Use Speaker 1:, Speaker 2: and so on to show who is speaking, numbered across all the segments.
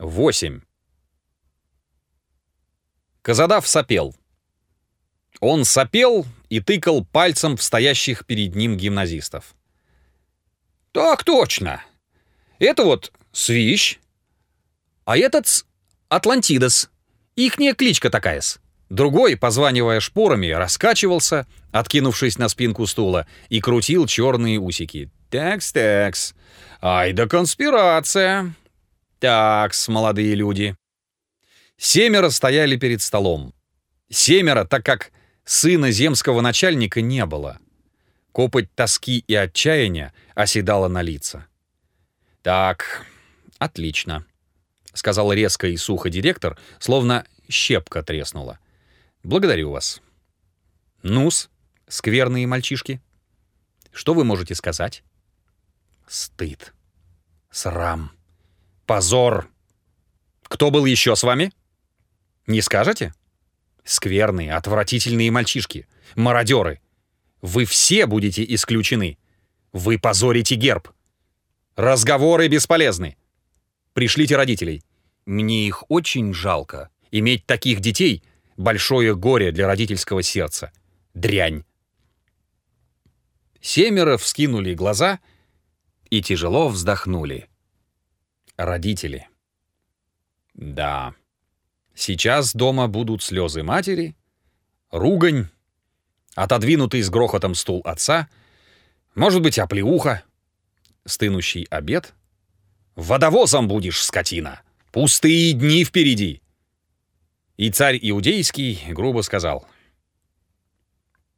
Speaker 1: 8. Казадав сопел. Он сопел и тыкал пальцем в стоящих перед ним гимназистов. «Так точно. Это вот Свищ, а этот Атлантидас. Ихняя кличка такая-с». Другой, позванивая шпорами, раскачивался, откинувшись на спинку стула, и крутил черные усики. «Такс-такс. Ай да конспирация. Такс, молодые люди». Семеро стояли перед столом. Семеро, так как сына земского начальника не было. Копоть тоски и отчаяния оседала на лица. «Так, отлично», — сказал резко и сухо директор, словно щепка треснула. Благодарю вас. Нус, скверные мальчишки. Что вы можете сказать? Стыд. Срам. Позор. Кто был еще с вами? Не скажете? Скверные, отвратительные мальчишки. Мародеры. Вы все будете исключены. Вы позорите герб. Разговоры бесполезны. Пришлите родителей. Мне их очень жалко. Иметь таких детей большое горе для родительского сердца. Дрянь. Семеро вскинули глаза и тяжело вздохнули. Родители. Да. Сейчас дома будут слезы матери, ругань, отодвинутый с грохотом стул отца, может быть, оплеуха, стынущий обед. Водовозом будешь, скотина! Пустые дни впереди! И царь Иудейский грубо сказал.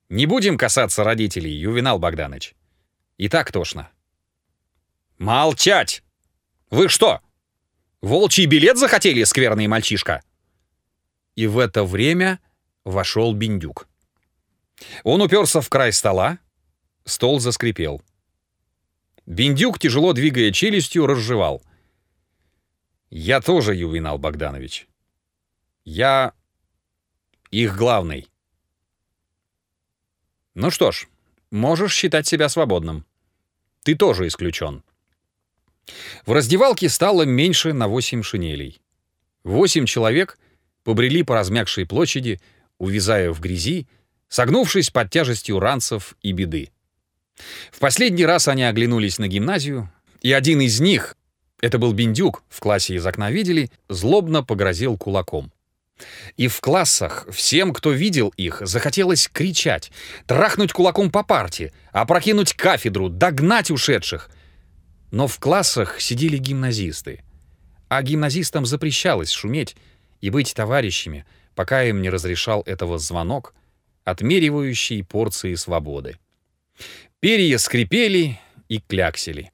Speaker 1: «Не будем касаться родителей, Ювенал Богданович. И так тошно». «Молчать! Вы что, волчий билет захотели, скверный мальчишка?» И в это время вошел Биндюк. Он уперся в край стола, стол заскрипел. Биндюк, тяжело двигая челюстью, разжевал. «Я тоже, Ювенал Богданович. Я их главный. Ну что ж, можешь считать себя свободным. Ты тоже исключен. В раздевалке стало меньше на восемь шинелей. Восемь человек побрели по размягшей площади, увязая в грязи, согнувшись под тяжестью ранцев и беды. В последний раз они оглянулись на гимназию, и один из них, это был Биндюк, в классе из окна видели, злобно погрозил кулаком. И в классах всем, кто видел их, захотелось кричать, трахнуть кулаком по парте, опрокинуть кафедру, догнать ушедших. Но в классах сидели гимназисты. А гимназистам запрещалось шуметь и быть товарищами, пока им не разрешал этого звонок, отмеривающий порции свободы. Перья скрипели и кляксили.